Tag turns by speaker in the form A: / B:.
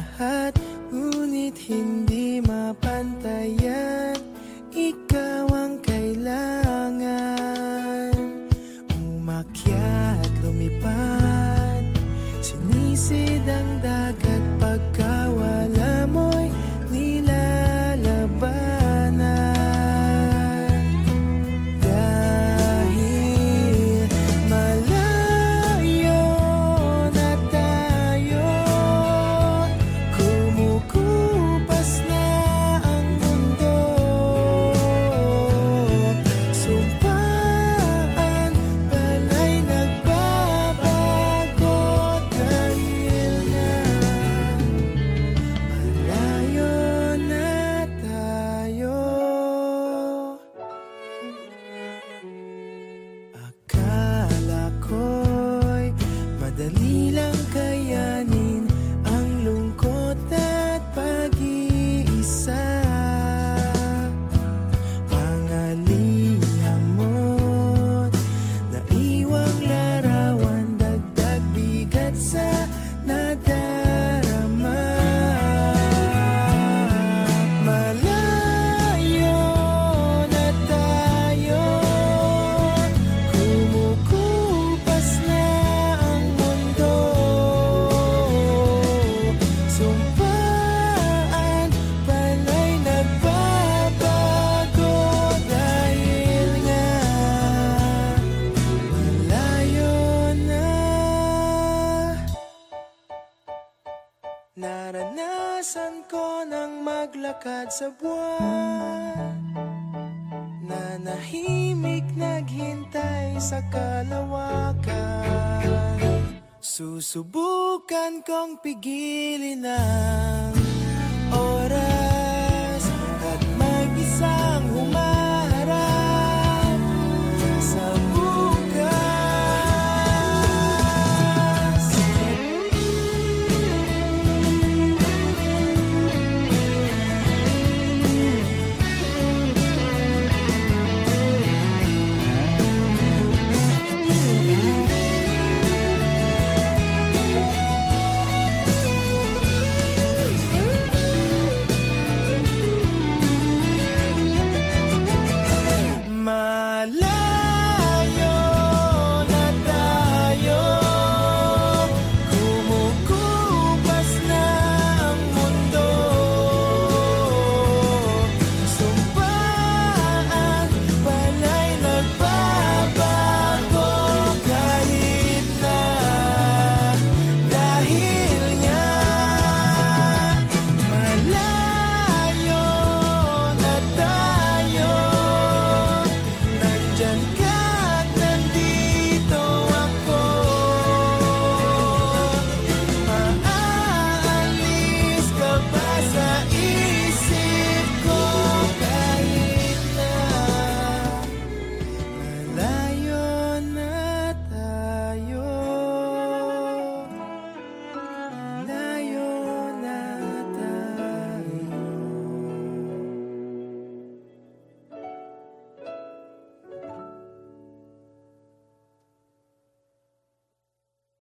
A: lahat Ngunit hindi mapantayan. Naranasan ko nang maglakad sa buwan Nanahimik naghintay sa kalawakan. Susubukan kong pigilin na